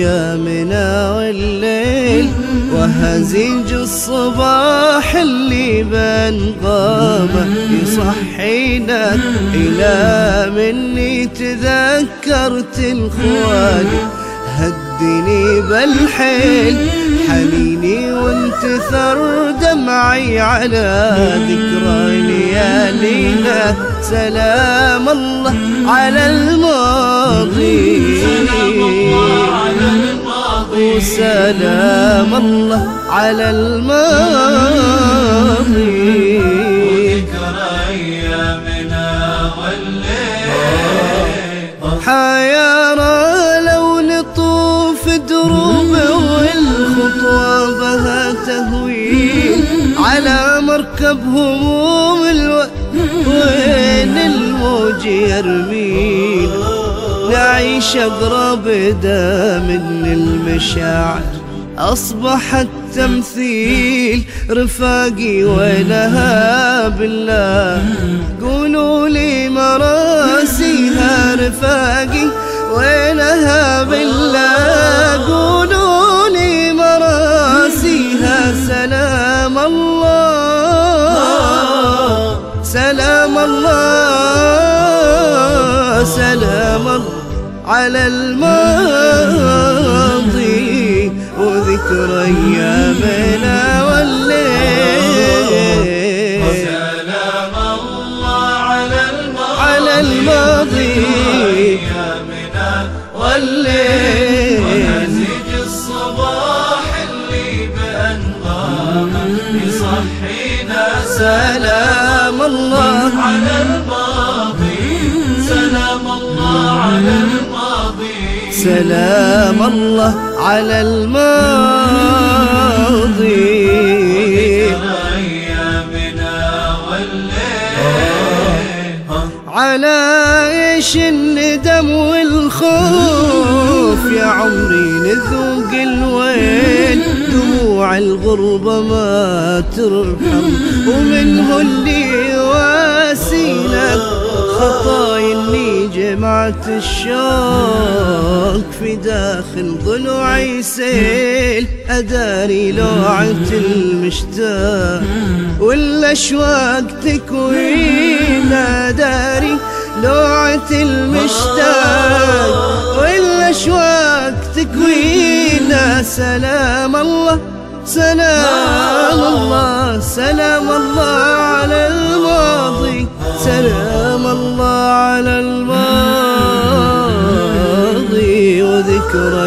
أيامنا والليل وهزيج الصباح اللي بنغامه يصحينا إلى مني تذكرت الخوالي هدني بالحيل حنيني وانتثر دمعي على ذكرى ليالينا سلام الله على الماضي. وسلام الله على الماضي وذكرى أيامنا والليل حيارى لو نطوف دروب والخطوة بها تهويل على مركب هموم الوقت. وين الموج يرميل؟ أغراب دا من المشاعر. أصبحت تمثيل رفاقي وينها بالله. قولوا لي مراسيها رفاقي وينها بالله. قولوا لي مراسيها سلام الله. سلام الله. سلام الله. على الماضي وذكر أيامنا والليل. سلام الله على الماضي على الماضي أيامنا والليل. ونسج الصباح اللي بأنغامه يصحينا سلام الله. على الماضي سلام الله على الماضي. سلام الله على الماضي. على إيش الندم والخوف يا عمري نذوق الغربة ما ترحم ومنه اللي واسينا خطايا اللي جمعت الشوق في داخل ضلوعي سيل أداري لوعة المشتاق والأشواق تكوينا داري لوعة المشتاق والأشواق تكوينا سلام الله سلام الله سلام الله على الماضي سلام الله على الماضي وذكر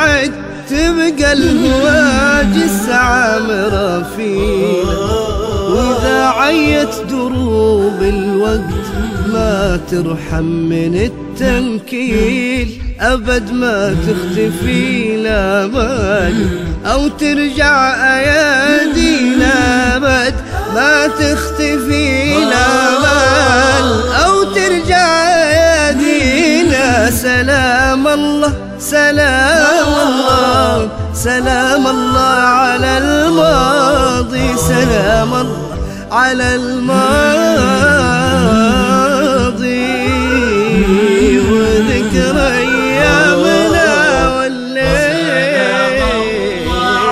نبتعد تبقى الهواجس عامرة فينا وإذا عيت دروب الوقت ما ترحم من التنكيل أبد ما تختفي لا بال أو ترجع أيادينا أبد ما تختفي لا بال أو ترجع أيادينا سلام الله. سلام الله سلام الله على الماضي سلام الله على الماضي. وذكر أيامنا والليل.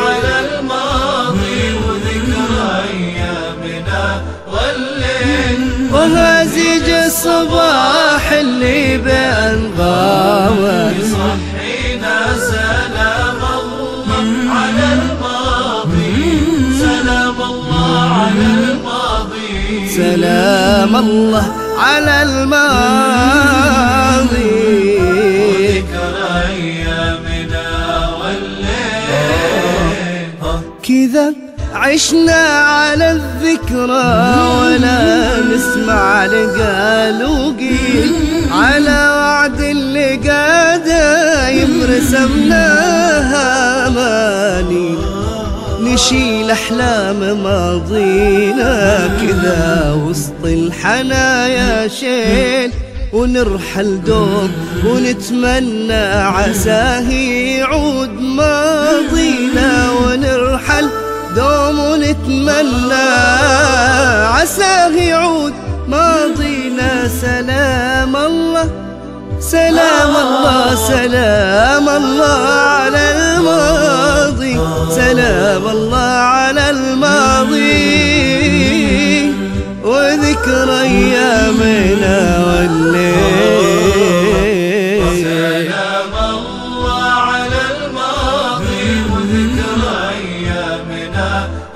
على الماضي وذكر أيامنا والليل وهازج الصباح اللي بأنغامه سلام الله على الماضي. وذكر أيامنا والليل كذا عشنا على الذكرى ولا نسمع لقالوقي على وعد اللي قاعدة رسمناها ماني نشيل أحلام ماضينا كذا وسط الحنايا شيل ونرحل دوم ونتمنى عساه يعود ماضينا ونرحل دوم ونتمنى عساه يعود ماضينا. سلام الله سلام الله سلام الله على الماضي. سلام الله على الماضي وذكر أيامنا والليل. سلام الله على الماضي وذكر أيامنا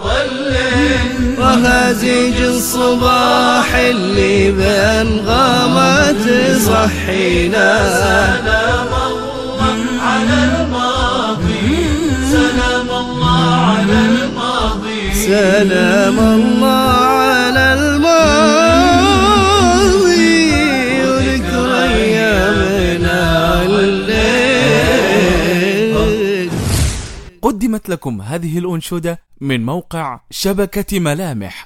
والليل. وهازيج الصباح اللي بأنغامات صحينا. سلام الله على الماضي. الماضي سلام الله على الماضي وذكر أيامنا الليل. قدمت لكم هذه الأنشودة من موقع شبكة ملامح.